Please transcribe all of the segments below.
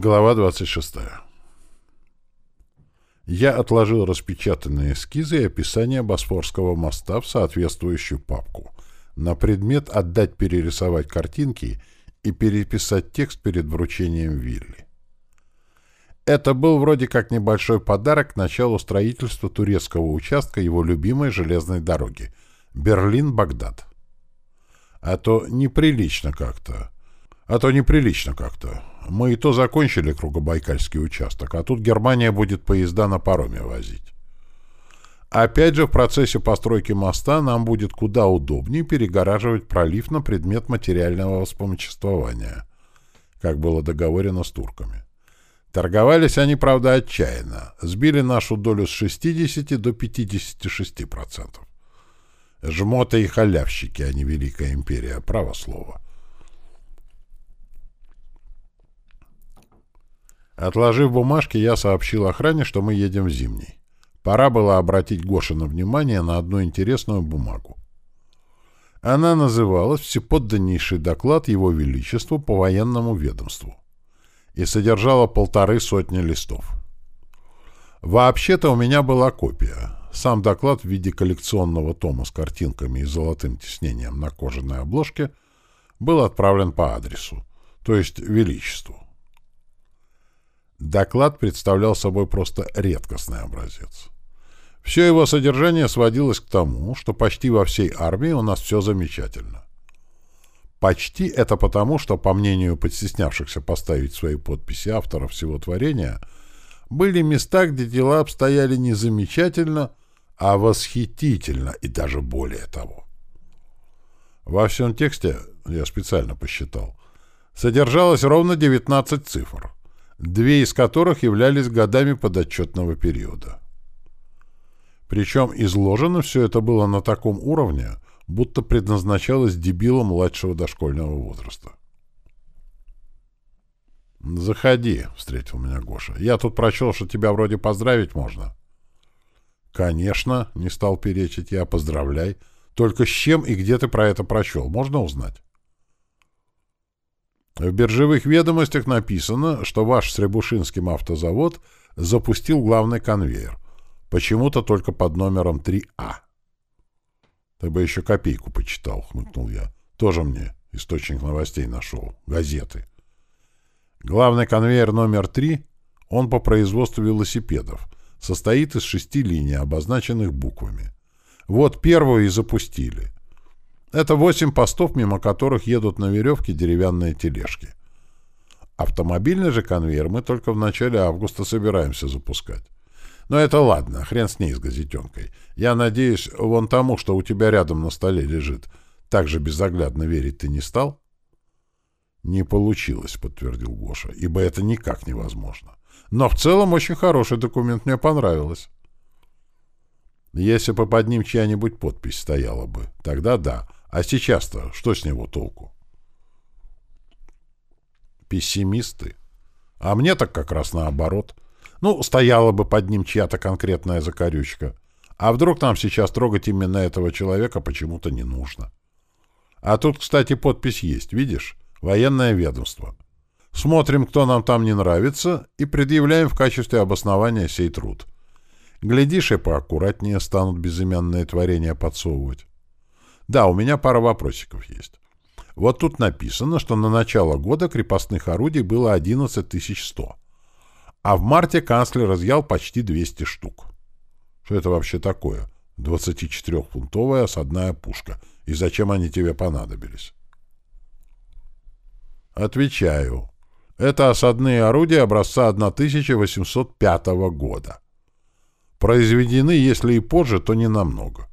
Глава 26. Я отложил распечатанные эскизы и описание Босфорского моста в соответствующую папку на предмет отдать перерисовать картинки и переписать текст перед вручением Вилли. Это был вроде как небольшой подарок к началу строительства турецкого участка его любимой железной дороги Берлин-Багдад. А то неприлично как-то. А то неприлично как-то. Мы и то закончили Кругобайкальский участок, а тут Германия будет поезда на пароме возить. Опять же, в процессе постройки моста нам будет куда удобнее перегораживать пролив на предмет материального вспомоществования, как было договорено с турками. Торговались они, правда, отчаянно. Сбили нашу долю с 60 до 56%. Жмоты и халявщики, а не Великая империя, право слово. Отложив бумажки, я сообщил охране, что мы едем в Зимний. Пора было обратить Гошина внимание на одну интересную бумагу. Она называлась «Всеподданнейший доклад Его Величеству по военному ведомству» и содержала полторы сотни листов. Вообще-то у меня была копия. Сам доклад в виде коллекционного тома с картинками и золотым тиснением на кожаной обложке был отправлен по адресу, то есть Величеству. Доклад представлял собой просто редкостный образец. Все его содержание сводилось к тому, что почти во всей армии у нас все замечательно. Почти это потому, что, по мнению подстеснявшихся поставить свои подписи авторов всего творения, были места, где дела обстояли не замечательно, а восхитительно и даже более того. Во всем тексте, я специально посчитал, содержалось ровно 19 цифр — две из которых являлись годами подотчетного периода. Причем изложено все это было на таком уровне, будто предназначалось дебилам младшего дошкольного возраста. «Заходи», — встретил меня Гоша. «Я тут прочел, что тебя вроде поздравить можно». «Конечно», — не стал перечить я, — «поздравляй. Только с чем и где ты про это прочел, можно узнать?» В биржевых ведомостях написано, что ваш Сребушинским автозавод запустил главный конвейер. Почему-то только под номером 3А. Ты бы еще копейку почитал, хмыкнул я. Тоже мне источник новостей нашел. Газеты. Главный конвейер номер 3, он по производству велосипедов, состоит из шести линий, обозначенных буквами. Вот первую и запустили. Это восемь постов, мимо которых едут на веревке деревянные тележки. Автомобильный же конвейер мы только в начале августа собираемся запускать. Но это ладно, хрен с ней, с газетенкой. Я надеюсь, вон тому, что у тебя рядом на столе лежит, так же безоглядно верить ты не стал? Не получилось, подтвердил Гоша, ибо это никак невозможно. Но в целом очень хороший документ, мне понравилось. Если бы под ним чья-нибудь подпись стояла бы, тогда да. А сейчас-то что с него толку? Пессимисты. А мне так как раз наоборот. Ну, стояла бы под ним чья-то конкретная закорючка. А вдруг нам сейчас трогать именно этого человека почему-то не нужно? А тут, кстати, подпись есть, видишь? Военное ведомство. Смотрим, кто нам там не нравится, и предъявляем в качестве обоснования сей труд. Глядишь, и поаккуратнее станут безымянные творения подсовывать. Да, у меня пара вопросиков есть. Вот тут написано, что на начало года крепостных орудий было 11 100, а в марте канцлер изъял почти 200 штук. Что это вообще такое? 24-фунтовая осадная пушка. И зачем они тебе понадобились? Отвечаю. Это осадные орудия образца 1805 года. Произведены, если и позже, то не намного.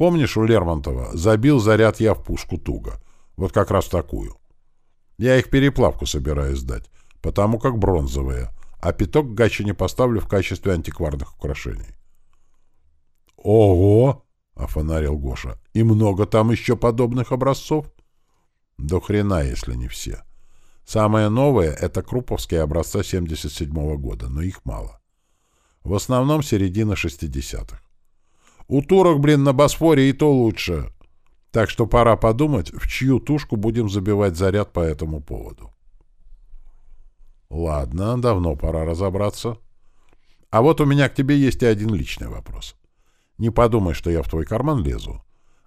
Помнишь у Лермонтова «Забил заряд я в пушку туго». Вот как раз такую. Я их переплавку собираюсь сдать, потому как бронзовые, а пяток к гаче поставлю в качестве антикварных украшений. «Ого!» — офонарил Гоша. «И много там еще подобных образцов?» «До хрена, если не все. Самое новое — это круповские образца 77 -го года, но их мало. В основном середина 60-х. У турок, блин, на Босфоре и то лучше. Так что пора подумать, в чью тушку будем забивать заряд по этому поводу. Ладно, давно пора разобраться. А вот у меня к тебе есть и один личный вопрос. Не подумай, что я в твой карман лезу.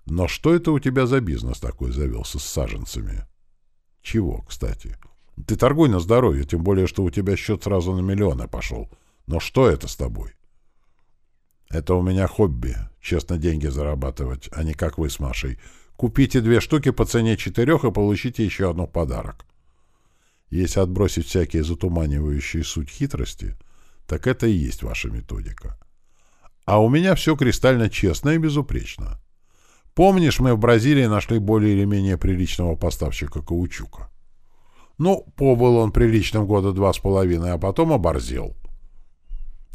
Но что это у тебя за бизнес такой завелся с саженцами? Чего, кстати? Ты торгуй на здоровье, тем более, что у тебя счет сразу на миллионы пошел. Но что это с тобой? Это у меня хобби. Честно деньги зарабатывать, а не как вы с Машей. Купите две штуки по цене четырех и получите еще одну подарок. Если отбросить всякие затуманивающие суть хитрости, так это и есть ваша методика. А у меня все кристально честно и безупречно. Помнишь, мы в Бразилии нашли более или менее приличного поставщика каучука? Ну, побыл он приличным года два с половиной, а потом оборзел.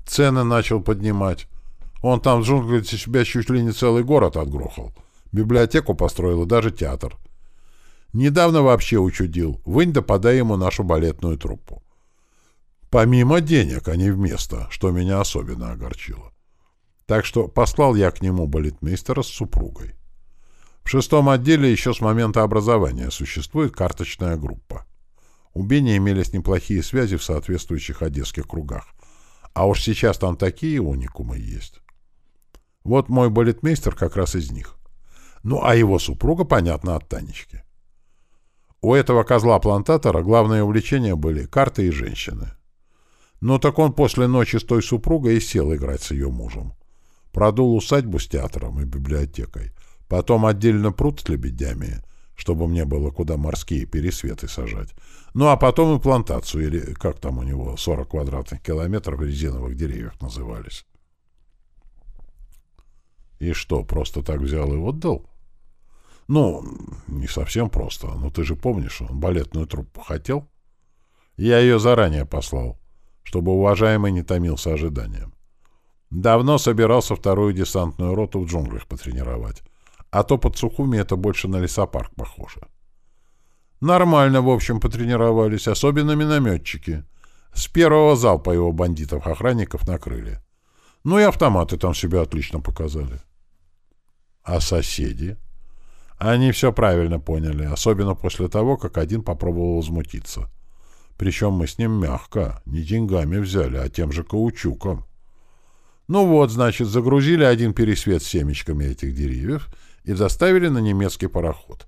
Цены начал поднимать. Он там в джунглях себя чуть ли не целый город отгрохал. Библиотеку построил и даже театр. Недавно вообще учудил. Вынь да подай ему нашу балетную труппу. Помимо денег, а не вместо, что меня особенно огорчило. Так что послал я к нему балетмейстера с супругой. В шестом отделе еще с момента образования существует карточная группа. У Бени имелись неплохие связи в соответствующих одесских кругах. А уж сейчас там такие уникумы есть. Вот мой балетмейстер как раз из них. Ну, а его супруга, понятно, от Танечки. У этого козла-плантатора главные увлечения были карты и женщины. Ну так он после ночи с той супругой и сел играть с ее мужем. Продул усадьбу с театром и библиотекой. Потом отдельно пруд с лебедями, чтобы мне было куда морские пересветы сажать. Ну а потом и плантацию, или как там у него, 40 квадратных километров резиновых деревьев назывались. И что, просто так взял и отдал? Ну, не совсем просто. Но ты же помнишь, он балетную труппу хотел? Я ее заранее послал, чтобы уважаемый не томился ожиданием. Давно собирался вторую десантную роту в джунглях потренировать. А то под Сухуми это больше на лесопарк похоже. Нормально, в общем, потренировались, особенно минометчики. С первого залпа его бандитов-охранников накрыли. Ну и автоматы там себя отлично показали. А соседи? Они все правильно поняли, особенно после того, как один попробовал возмутиться. Причем мы с ним мягко, не деньгами взяли, а тем же каучуком. Ну вот, значит, загрузили один пересвет семечками этих деревьев и заставили на немецкий пароход.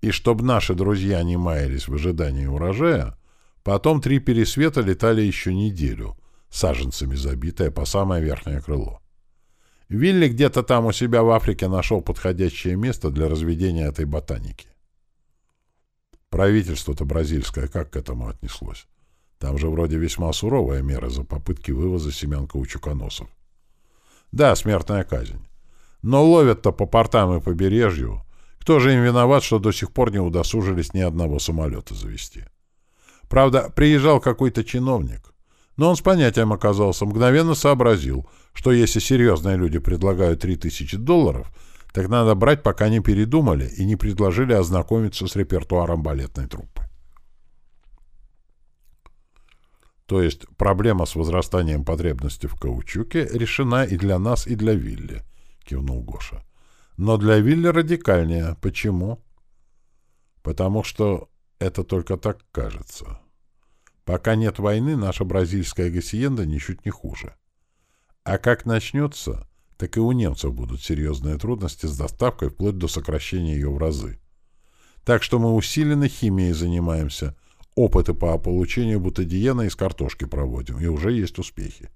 И чтобы наши друзья не маялись в ожидании урожая, потом три пересвета летали еще неделю, саженцами забитое по самое верхнее крыло. Вилли где-то там у себя в Африке нашел подходящее место для разведения этой ботаники. Правительство-то бразильское как к этому отнеслось? Там же вроде весьма суровая мера за попытки вывоза семян каучуконосов. Да, смертная казнь. Но ловят-то по портам и побережью. Кто же им виноват, что до сих пор не удосужились ни одного самолета завести? Правда, приезжал какой-то чиновник. Но он с понятием оказался, мгновенно сообразил, что если серьезные люди предлагают 3000 долларов, так надо брать, пока не передумали и не предложили ознакомиться с репертуаром балетной труппы. То есть проблема с возрастанием потребности в каучуке решена и для нас, и для Вилли, кивнул Гоша. Но для Вилли радикальнее. Почему? Потому что это только так кажется. Пока нет войны, наша бразильская гасиенда ничуть не хуже. А как начнется, так и у немцев будут серьезные трудности с доставкой вплоть до сокращения ее в разы. Так что мы усиленно химией занимаемся, опыты по получению бутадиена из картошки проводим, и уже есть успехи.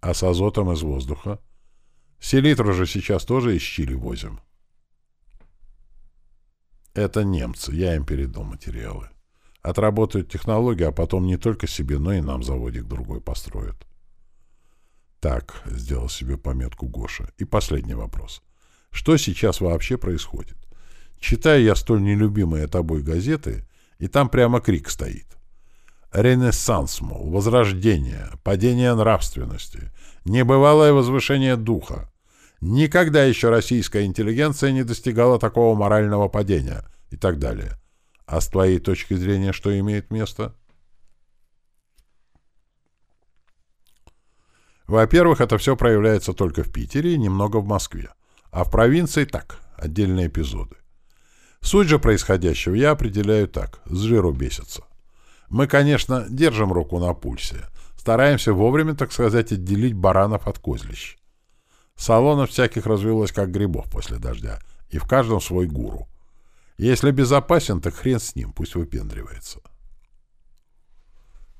А с азотом из воздуха? Селитру же сейчас тоже из Чили возим. Это немцы, я им передал материалы. Отработают технологию, а потом не только себе, но и нам заводик другой построят. Так, сделал себе пометку Гоша. И последний вопрос. Что сейчас вообще происходит? Читаю я столь нелюбимые тобой газеты, и там прямо крик стоит. Ренессанс, мол, возрождение, падение нравственности, небывалое возвышение духа. Никогда еще российская интеллигенция не достигала такого морального падения и так далее. А с твоей точки зрения что имеет место? Во-первых, это все проявляется только в Питере и немного в Москве. А в провинции так, отдельные эпизоды. Суть же происходящего я определяю так, с жиру бесится. Мы, конечно, держим руку на пульсе. Стараемся вовремя, так сказать, отделить баранов от козлищ. Салонов всяких развелось, как грибов после дождя, и в каждом свой гуру. Если безопасен, так хрен с ним, пусть выпендривается.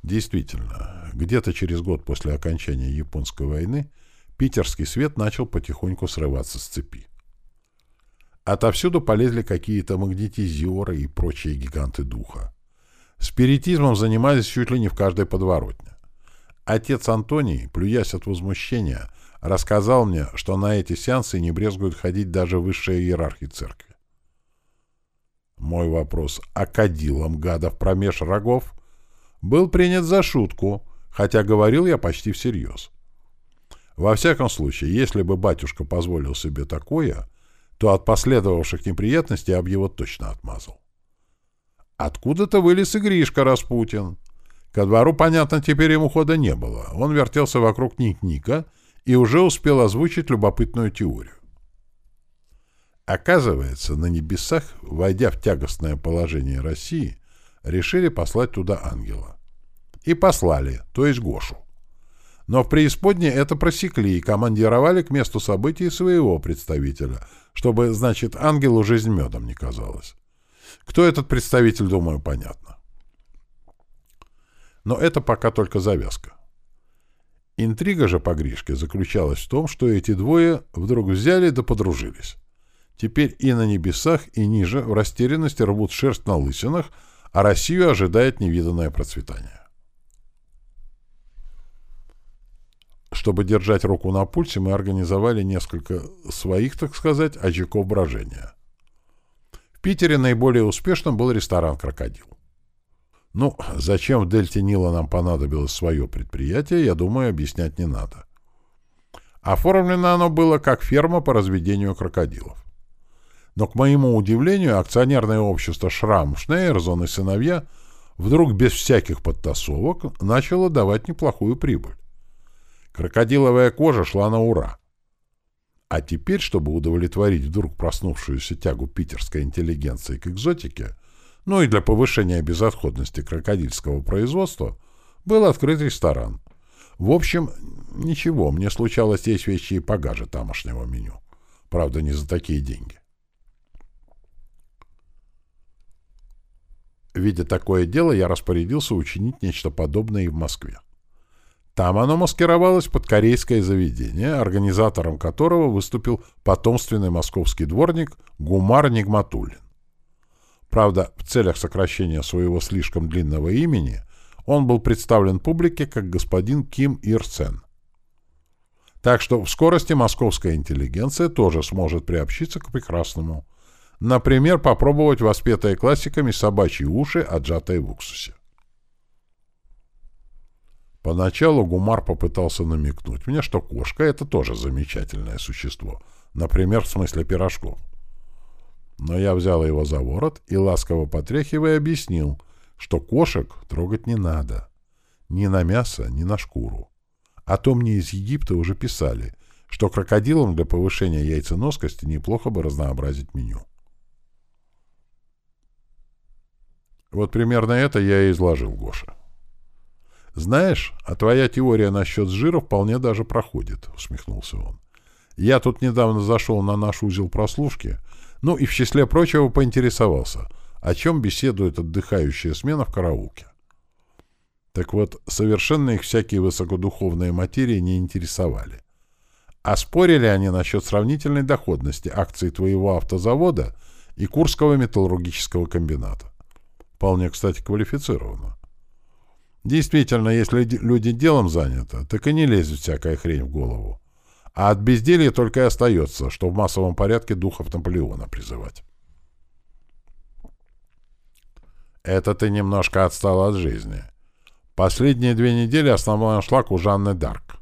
Действительно, где-то через год после окончания Японской войны питерский свет начал потихоньку срываться с цепи. Отовсюду полезли какие-то магнетизеры и прочие гиганты духа. Спиритизмом занимались чуть ли не в каждой подворотне. Отец Антоний, плюясь от возмущения, рассказал мне, что на эти сеансы не брезгуют ходить даже высшие иерархи церкви. Мой вопрос «А кадилом гадов промеж рогов?» был принят за шутку, хотя говорил я почти всерьез. Во всяком случае, если бы батюшка позволил себе такое, то от последовавших неприятностей я бы его точно отмазал. Откуда-то вылез и Гришка Распутин. Ко двору, понятно, теперь ему хода не было. Он вертелся вокруг Ник-Ника и уже успел озвучить любопытную теорию. Оказывается, на небесах, войдя в тягостное положение России, решили послать туда ангела. И послали, то есть Гошу. Но в преисподней это просекли и командировали к месту событий своего представителя, чтобы, значит, ангелу жизнь медом не казалась. Кто этот представитель, думаю, понятно. Но это пока только завязка. Интрига же по Гришке заключалась в том, что эти двое вдруг взяли да подружились. Теперь и на небесах, и ниже в растерянности рвут шерсть на лысинах, а Россию ожидает невиданное процветание. Чтобы держать руку на пульсе, мы организовали несколько своих, так сказать, очагов брожения. В Питере наиболее успешным был ресторан «Крокодил». Ну, зачем в дельте Нила нам понадобилось свое предприятие, я думаю, объяснять не надо. Оформлено оно было как ферма по разведению крокодилов. Но, к моему удивлению, акционерное общество «Шрам», «Шнейрзон» и «Сыновья» вдруг без всяких подтасовок начало давать неплохую прибыль. Крокодиловая кожа шла на ура. А теперь, чтобы удовлетворить вдруг проснувшуюся тягу питерской интеллигенции к экзотике, ну и для повышения безотходности крокодильского производства, был открыт ресторан. В общем, ничего, мне случалось есть вещи и погаже тамошнего меню. Правда, не за такие деньги. Видя такое дело, я распорядился учинить нечто подобное и в Москве. Там оно маскировалось под корейское заведение, организатором которого выступил потомственный московский дворник Гумар Нигматуллин. Правда, в целях сокращения своего слишком длинного имени он был представлен публике как господин Ким Ир Сен. Так что в скорости московская интеллигенция тоже сможет приобщиться к прекрасному. Например, попробовать воспетые классиками собачьи уши, отжатые в уксусе. Поначалу Гумар попытался намекнуть мне, что кошка — это тоже замечательное существо. Например, в смысле пирожков. Но я взял его за ворот и, ласково потряхивая, объяснил, что кошек трогать не надо. Ни на мясо, ни на шкуру. А то мне из Египта уже писали, что крокодилам для повышения яйценоскости неплохо бы разнообразить меню. Вот примерно это я и изложил Гоша. «Знаешь, а твоя теория насчет жира вполне даже проходит», — усмехнулся он. «Я тут недавно зашел на наш узел прослушки, ну и в числе прочего поинтересовался, о чем беседует отдыхающая смена в караулке. Так вот, совершенно их всякие высокодуховные материи не интересовали. А спорили они насчет сравнительной доходности акций твоего автозавода и Курского металлургического комбината. Вполне, кстати, квалифицированно. Действительно, если люди делом заняты, так и не лезет всякая хрень в голову. А от безделья только и остается, что в массовом порядке духов Наполеона призывать. Это ты немножко отстал от жизни. Последние две недели основной шлак у Жанны Дарк.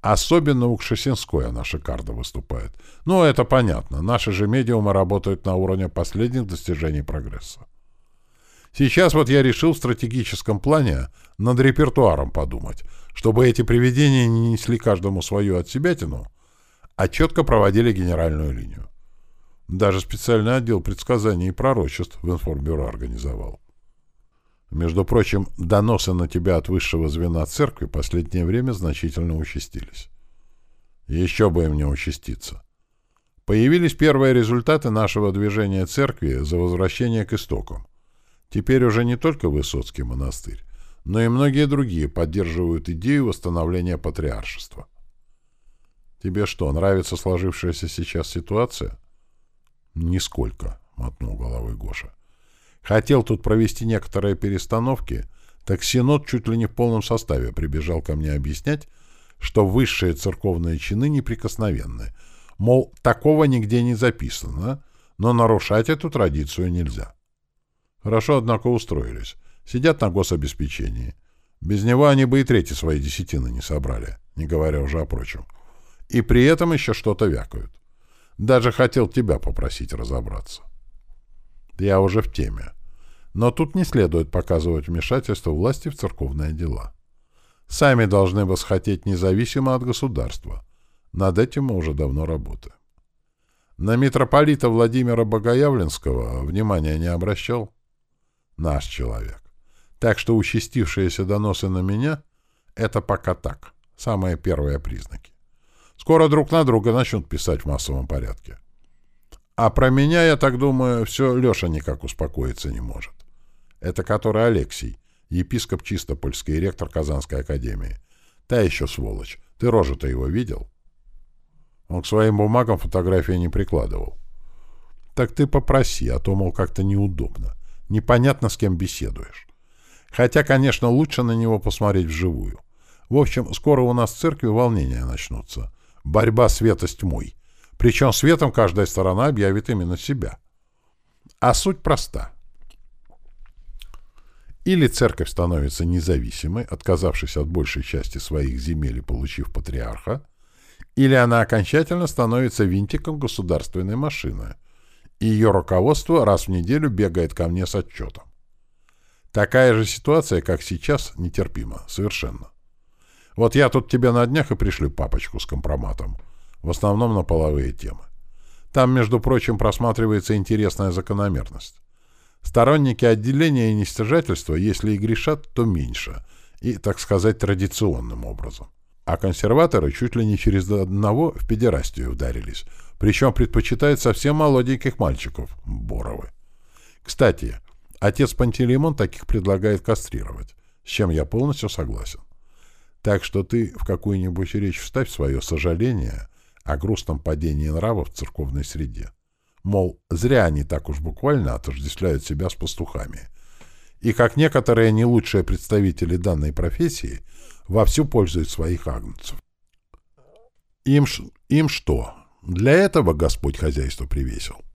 Особенно у Кшесинской она шикарно выступает. Ну, это понятно. Наши же медиумы работают на уровне последних достижений прогресса. Сейчас вот я решил в стратегическом плане над репертуаром подумать, чтобы эти привидения не несли каждому свою отсебятину, а четко проводили генеральную линию. Даже специальный отдел предсказаний и пророчеств в информбюро организовал. Между прочим, доносы на тебя от высшего звена церкви последнее время значительно участились. Еще бы им не участиться. Появились первые результаты нашего движения церкви за возвращение к истокам. Теперь уже не только Высоцкий монастырь, но и многие другие поддерживают идею восстановления патриаршества. Тебе что, нравится сложившаяся сейчас ситуация? Нисколько, мотнул головой Гоша. Хотел тут провести некоторые перестановки, так Синод чуть ли не в полном составе прибежал ко мне объяснять, что высшие церковные чины неприкосновенны. Мол, такого нигде не записано, но нарушать эту традицию нельзя. Хорошо, однако, устроились. Сидят на гособеспечении. Без него они бы и трети своей десятины не собрали, не говоря уже о прочем. И при этом еще что-то вякают. Даже хотел тебя попросить разобраться. Я уже в теме. Но тут не следует показывать вмешательство власти в церковные дела. Сами должны восхотеть независимо от государства. Над этим мы уже давно работаем. На митрополита Владимира Богоявленского внимания не обращал? Наш человек. Так что участившиеся доносы на меня — это пока так, самые первые признаки. Скоро друг на друга начнут писать в массовом порядке. А про меня, я так думаю, все Леша никак успокоиться не может. Это который Алексей, епископ Чистопольский, ректор Казанской академии. Та еще сволочь. Ты рожу-то его видел? Он к своим бумагам фотографии не прикладывал. Так ты попроси, а то, мол, как-то неудобно. Непонятно, с кем беседуешь. Хотя, конечно, лучше на него посмотреть вживую. В общем, скоро у нас в церкви волнения начнутся. Борьба света с тьмой. Причем светом каждая сторона объявит именно себя. А суть проста. Или церковь становится независимой, отказавшись от большей части своих земель и получив патриарха, или она окончательно становится винтиком государственной машины, и ее руководство раз в неделю бегает ко мне с отчетом. Такая же ситуация, как сейчас, нетерпима, совершенно. Вот я тут тебе на днях и пришлю папочку с компроматом, в основном на половые темы. Там, между прочим, просматривается интересная закономерность. Сторонники отделения и нестяжательства, если и грешат, то меньше, и, так сказать, традиционным образом. А консерваторы чуть ли не через одного в педерастию ударились, причем предпочитают совсем молоденьких мальчиков, Боровы. Кстати, отец Пантелеймон таких предлагает кастрировать, с чем я полностью согласен. Так что ты в какую-нибудь речь вставь свое сожаление о грустном падении нравов в церковной среде. Мол, зря они так уж буквально отождествляют себя с пастухами. И как некоторые не лучшие представители данной профессии вовсю пользуют своих агнцев. Им, им что? Для этого Господь хозяйство привесил.